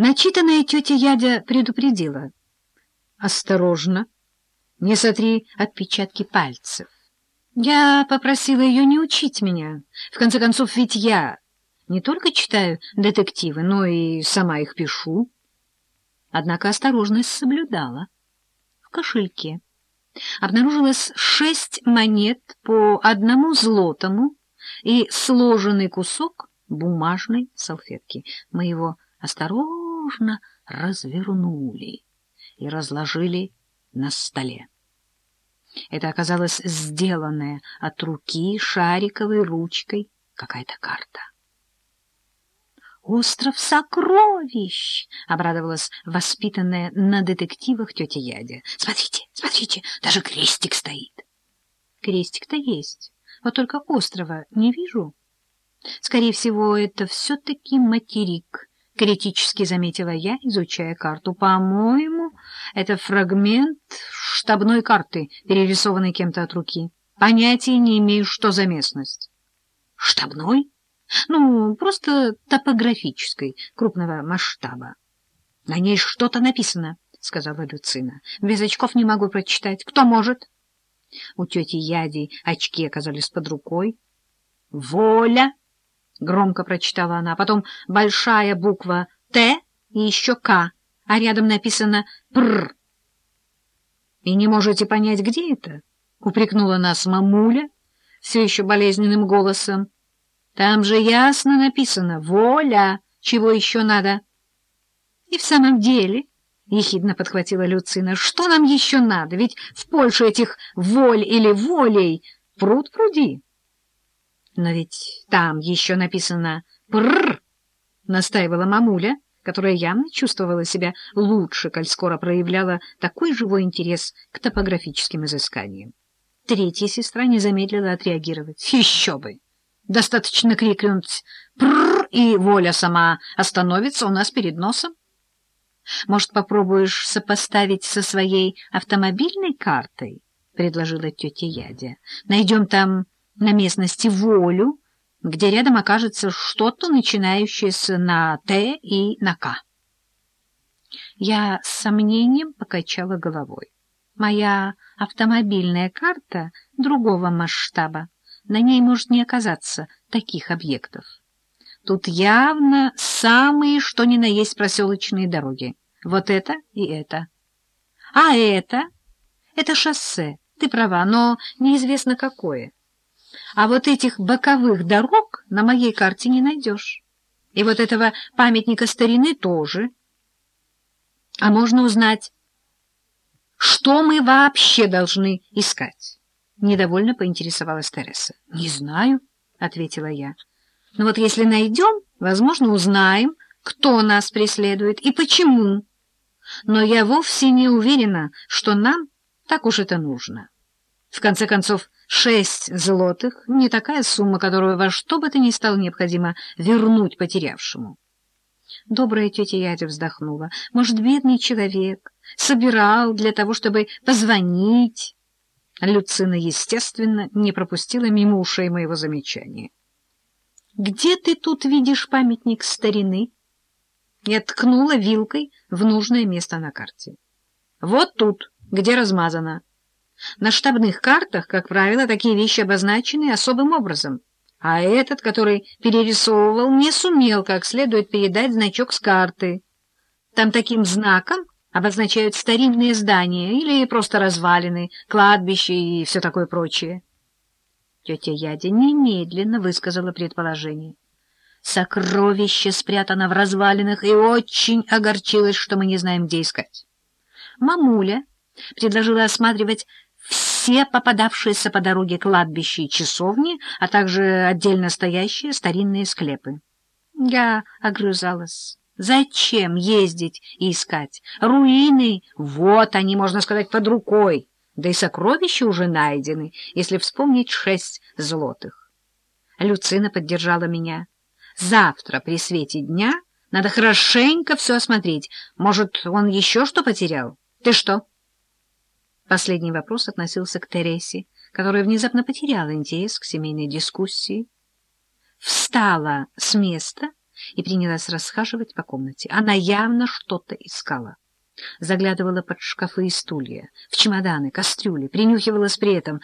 Начитанная тетя Ядя предупредила. «Осторожно, не сотри отпечатки пальцев». Я попросила ее не учить меня. В конце концов, ведь я не только читаю детективы, но и сама их пишу. Однако осторожность соблюдала. В кошельке обнаружилось шесть монет по одному злотому и сложенный кусок бумажной салфетки. Мы его осторожно развернули и разложили на столе. Это оказалось сделанная от руки шариковой ручкой какая-то карта. «Остров сокровищ!» — обрадовалась воспитанная на детективах тетя Ядя. «Смотрите, смотрите, даже крестик стоит!» «Крестик-то есть, вот только острова не вижу. Скорее всего, это все-таки материк», — критически заметила я, изучая карту. «По-моему, это фрагмент штабной карты, перерисованной кем-то от руки. Понятия не имею, что за местность». «Штабной?» Ну, просто топографической, крупного масштаба. — На ней что-то написано, — сказала Люцина. — Без очков не могу прочитать. Кто может? У тети Яди очки оказались под рукой. — Воля! — громко прочитала она. Потом большая буква «Т» и еще «К», а рядом написано «Пр». — И не можете понять, где это? — упрекнула нас мамуля все еще болезненным голосом. Там же ясно написано «Воля! Чего еще надо?» И в самом деле, — ехидно подхватила Люцина, — что нам еще надо? Ведь в Польше этих воль или волей пруд пруди. Но ведь там еще написано «прррр», — настаивала мамуля, которая явно чувствовала себя лучше, коль скоро проявляла такой живой интерес к топографическим изысканиям. Третья сестра не замедлила отреагировать. Еще бы! Достаточно крикнуть «прррр», и воля сама остановится у нас перед носом. Может, попробуешь сопоставить со своей автомобильной картой? — предложила тетя Ядя. — Найдем там на местности волю, где рядом окажется что-то, начинающееся на «Т» и на «К». Я с сомнением покачала головой. Моя автомобильная карта другого масштаба на ней может не оказаться таких объектов. Тут явно самые что ни на есть проселочные дороги. Вот это и это. А это? Это шоссе, ты права, но неизвестно какое. А вот этих боковых дорог на моей карте не найдешь. И вот этого памятника старины тоже. А можно узнать, что мы вообще должны искать. Недовольно поинтересовалась Тереса. — Не знаю, — ответила я. — Но вот если найдем, возможно, узнаем, кто нас преследует и почему. Но я вовсе не уверена, что нам так уж это нужно. В конце концов, шесть злотых — не такая сумма, которую во что бы то ни стало необходимо вернуть потерявшему. Добрая тетя Ядя вздохнула. Может, бедный человек собирал для того, чтобы позвонить Люцина, естественно, не пропустила мимо ушей моего замечания. «Где ты тут видишь памятник старины?» Я ткнула вилкой в нужное место на карте. «Вот тут, где размазано. На штабных картах, как правило, такие вещи обозначены особым образом, а этот, который перерисовывал, не сумел как следует передать значок с карты. Там таким знаком обозначают старинные здания или просто развалины, кладбища и все такое прочее. Тетя Ядя немедленно высказала предположение. Сокровище спрятано в развалинах и очень огорчилась, что мы не знаем, где искать. Мамуля предложила осматривать все попадавшиеся по дороге кладбища и часовни, а также отдельно стоящие старинные склепы. Я огрызалась. Зачем ездить и искать? Руины, вот они, можно сказать, под рукой. Да и сокровища уже найдены, если вспомнить шесть злотых. Люцина поддержала меня. Завтра при свете дня надо хорошенько все осмотреть. Может, он еще что потерял? Ты что? Последний вопрос относился к Тересе, которая внезапно потеряла интерес к семейной дискуссии. Встала с места и принялась расхаживать по комнате. Она явно что-то искала. Заглядывала под шкафы и стулья, в чемоданы, кастрюли, принюхивалась при этом.